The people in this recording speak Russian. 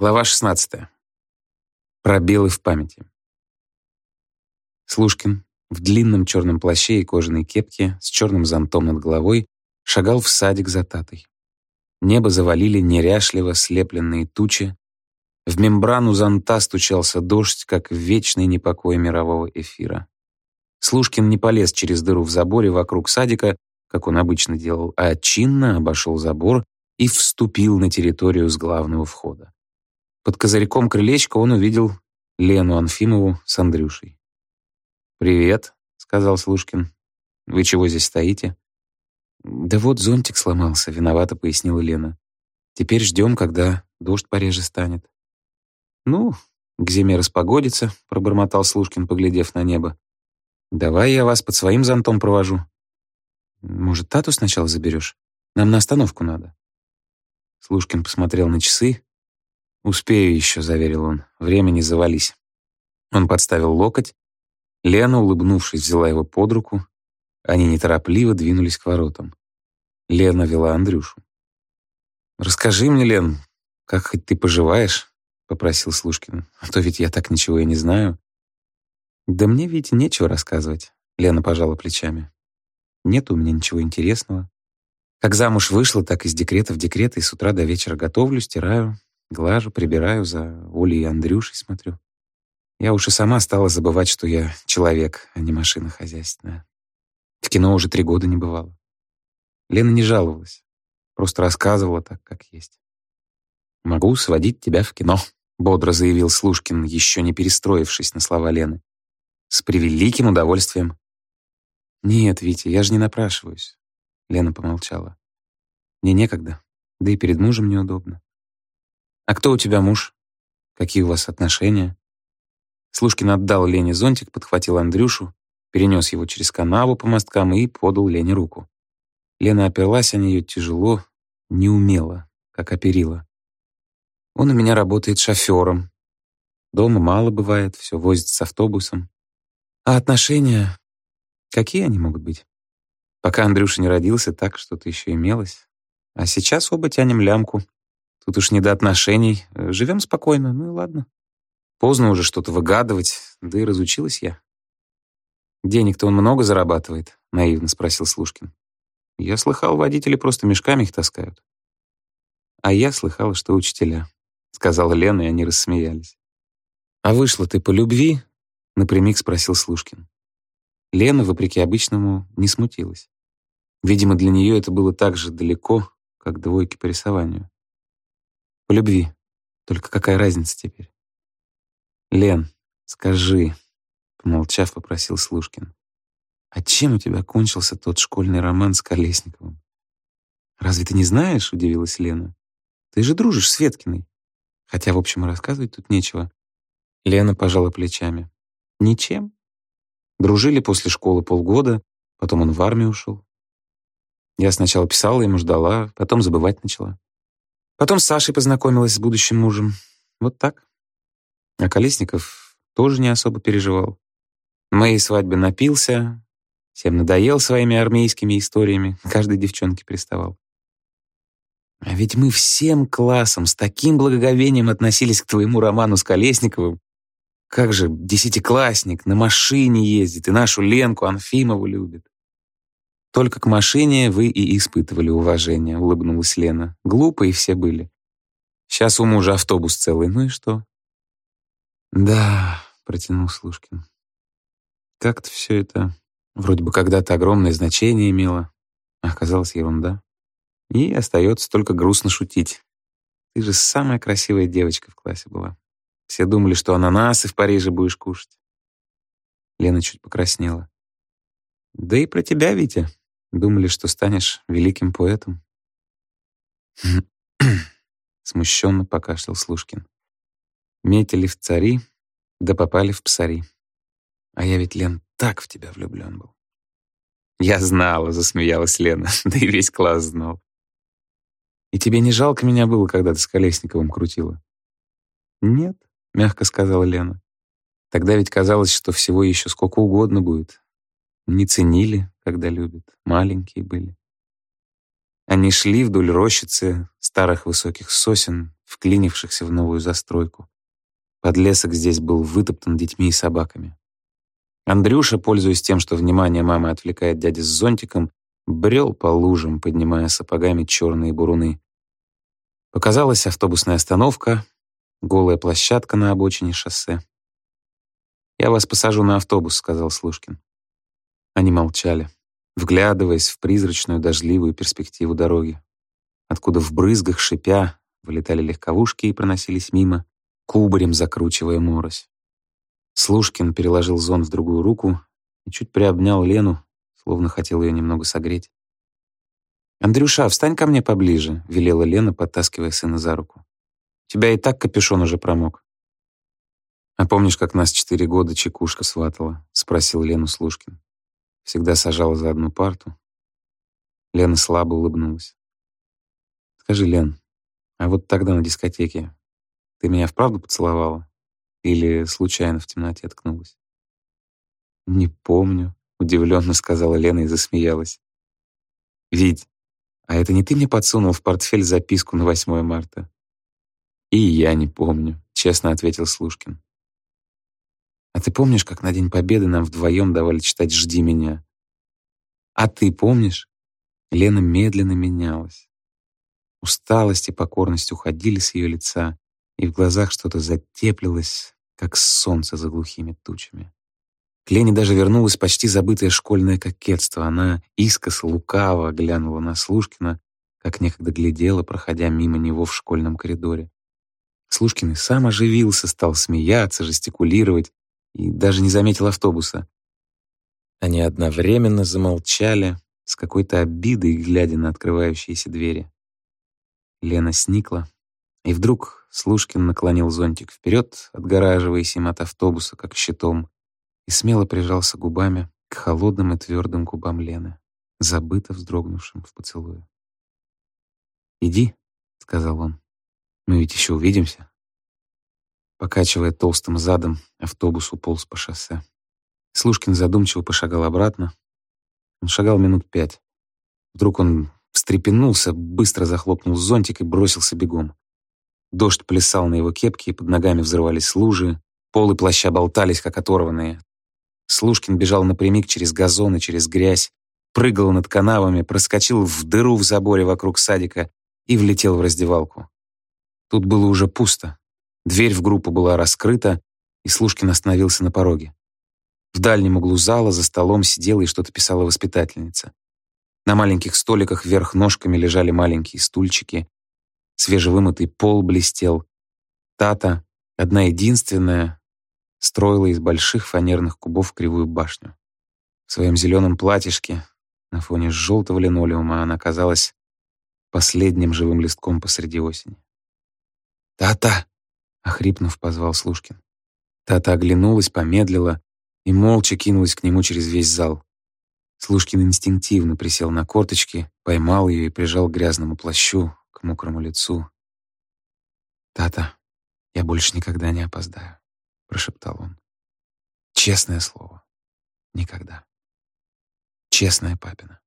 Глава 16. Пробелы в памяти. Слушкин в длинном черном плаще и кожаной кепке с черным зонтом над головой шагал в садик за Татой. Небо завалили неряшливо слепленные тучи. В мембрану зонта стучался дождь, как в вечный непокой мирового эфира. Слушкин не полез через дыру в заборе вокруг садика, как он обычно делал, а чинно обошел забор и вступил на территорию с главного входа. Под козырьком крылечка он увидел Лену Анфимову с Андрюшей. «Привет», — сказал Слушкин. «Вы чего здесь стоите?» «Да вот зонтик сломался», — виновато пояснила Лена. «Теперь ждем, когда дождь пореже станет». «Ну, к зиме распогодится», — пробормотал Слушкин, поглядев на небо. «Давай я вас под своим зонтом провожу». «Может, Тату сначала заберешь? Нам на остановку надо». Слушкин посмотрел на часы, «Успею еще», — заверил он. «Времени завались». Он подставил локоть. Лена, улыбнувшись, взяла его под руку. Они неторопливо двинулись к воротам. Лена вела Андрюшу. «Расскажи мне, Лен, как хоть ты поживаешь?» — попросил Слушкин. «А то ведь я так ничего и не знаю». «Да мне ведь нечего рассказывать», — Лена пожала плечами. «Нет у меня ничего интересного. Как замуж вышла, так из декрета в декрет, и с утра до вечера готовлю, стираю, Глажу, прибираю, за Олей и Андрюшей смотрю. Я уж и сама стала забывать, что я человек, а не машина хозяйственная. В кино уже три года не бывало. Лена не жаловалась, просто рассказывала так, как есть. «Могу сводить тебя в кино», — бодро заявил Слушкин, еще не перестроившись на слова Лены. «С превеликим удовольствием». «Нет, Витя, я же не напрашиваюсь», — Лена помолчала. «Мне некогда, да и перед мужем неудобно. «А кто у тебя муж? Какие у вас отношения?» Слушкин отдал Лене зонтик, подхватил Андрюшу, перенес его через канаву по мосткам и подал Лене руку. Лена оперлась о нее тяжело, неумело, как оперила. «Он у меня работает шофером. Дома мало бывает, все возит с автобусом. А отношения? Какие они могут быть? Пока Андрюша не родился, так что-то еще имелось. А сейчас оба тянем лямку. Тут уж не до отношений. Живем спокойно, ну и ладно. Поздно уже что-то выгадывать, да и разучилась я. «Денег-то он много зарабатывает?» — наивно спросил Слушкин. «Я слыхал, водители просто мешками их таскают». «А я слыхала, что учителя», — сказала Лена, и они рассмеялись. «А вышла ты по любви?» — напрямик спросил Слушкин. Лена, вопреки обычному, не смутилась. Видимо, для нее это было так же далеко, как двойки по рисованию. По любви. Только какая разница теперь? Лен, скажи, помолчав, попросил Слушкин. А чем у тебя кончился тот школьный роман с Колесниковым? Разве ты не знаешь, удивилась Лена. Ты же дружишь с Веткиной. Хотя, в общем, рассказывать тут нечего. Лена пожала плечами. Ничем. Дружили после школы полгода, потом он в армию ушел. Я сначала писала ему, ждала, потом забывать начала. Потом с Сашей познакомилась с будущим мужем. Вот так. А Колесников тоже не особо переживал. На моей свадьбе напился, всем надоел своими армейскими историями, каждой девчонке приставал. А ведь мы всем классом с таким благоговением относились к твоему роману с Колесниковым. Как же десятиклассник на машине ездит и нашу Ленку Анфимову любит. Только к машине вы и испытывали уважение, улыбнулась Лена. Глупые все были. Сейчас у мужа автобус целый, ну и что? Да, протянул Слушкин. Как-то все это вроде бы когда-то огромное значение имело, оказалось ерунда. И остается только грустно шутить. Ты же самая красивая девочка в классе была. Все думали, что ананасы в Париже будешь кушать. Лена чуть покраснела. Да и про тебя, Витя, Думали, что станешь великим поэтом. Смущенно покашлял Слушкин. Метили в цари, да попали в псари. А я ведь, Лен, так в тебя влюблен был. Я знала, засмеялась Лена, да и весь класс знал. И тебе не жалко меня было, когда ты с Колесниковым крутила? Нет, мягко сказала Лена. Тогда ведь казалось, что всего еще сколько угодно будет. Не ценили, когда любят. Маленькие были. Они шли вдоль рощицы старых высоких сосен, вклинившихся в новую застройку. Подлесок здесь был вытоптан детьми и собаками. Андрюша, пользуясь тем, что внимание мамы отвлекает дяди с зонтиком, брел по лужам, поднимая сапогами черные буруны. Показалась автобусная остановка, голая площадка на обочине шоссе. «Я вас посажу на автобус», — сказал Слушкин. Они молчали, вглядываясь в призрачную дождливую перспективу дороги, откуда в брызгах шипя вылетали легковушки и проносились мимо, кубарем закручивая морось. Слушкин переложил зон в другую руку и чуть приобнял Лену, словно хотел ее немного согреть. «Андрюша, встань ко мне поближе», — велела Лена, подтаскивая сына за руку. «У тебя и так капюшон уже промок». «А помнишь, как нас четыре года чекушка сватала?» — спросил Лену Слушкин. Всегда сажала за одну парту. Лена слабо улыбнулась. «Скажи, Лен, а вот тогда на дискотеке ты меня вправду поцеловала? Или случайно в темноте ткнулась?» «Не помню», — удивленно сказала Лена и засмеялась. «Вить, а это не ты мне подсунул в портфель записку на 8 марта?» «И я не помню», — честно ответил Слушкин. «А ты помнишь, как на День Победы нам вдвоем давали читать «Жди меня»?» «А ты помнишь?» Лена медленно менялась. Усталость и покорность уходили с ее лица, и в глазах что-то затеплилось, как солнце за глухими тучами. К Лене даже вернулось почти забытое школьное кокетство. Она искоса лукаво глянула на Слушкина, как некогда глядела, проходя мимо него в школьном коридоре. Слушкин и сам оживился, стал смеяться, жестикулировать и даже не заметил автобуса. Они одновременно замолчали, с какой-то обидой, глядя на открывающиеся двери. Лена сникла, и вдруг Слушкин наклонил зонтик вперед, отгораживаясь им от автобуса, как щитом и смело прижался губами к холодным и твердым губам Лены, забыто вздрогнувшим в поцелуе. «Иди», — сказал он, — «мы ведь еще увидимся». Покачивая толстым задом, автобус уполз по шоссе. Слушкин задумчиво пошагал обратно. Он шагал минут пять. Вдруг он встрепенулся, быстро захлопнул зонтик и бросился бегом. Дождь плясал на его кепке, и под ногами взрывались лужи, полы плаща болтались, как оторванные. Слушкин бежал напрямик через газон и через грязь, прыгал над канавами, проскочил в дыру в заборе вокруг садика и влетел в раздевалку. Тут было уже пусто. Дверь в группу была раскрыта, и Слушкин остановился на пороге. В дальнем углу зала за столом сидела и что-то писала воспитательница. На маленьких столиках вверх ножками лежали маленькие стульчики. Свежевымытый пол блестел. Тата, одна единственная, строила из больших фанерных кубов кривую башню. В своем зеленом платьишке на фоне желтого линолеума она казалась последним живым листком посреди осени. «Та-та!» — охрипнув, позвал Слушкин. Тата оглянулась, помедлила и молча кинулась к нему через весь зал. Слушкин инстинктивно присел на корточки, поймал ее и прижал к грязному плащу, к мокрому лицу. «Тата, я больше никогда не опоздаю» прошептал он. Честное слово. Никогда. Честное папина.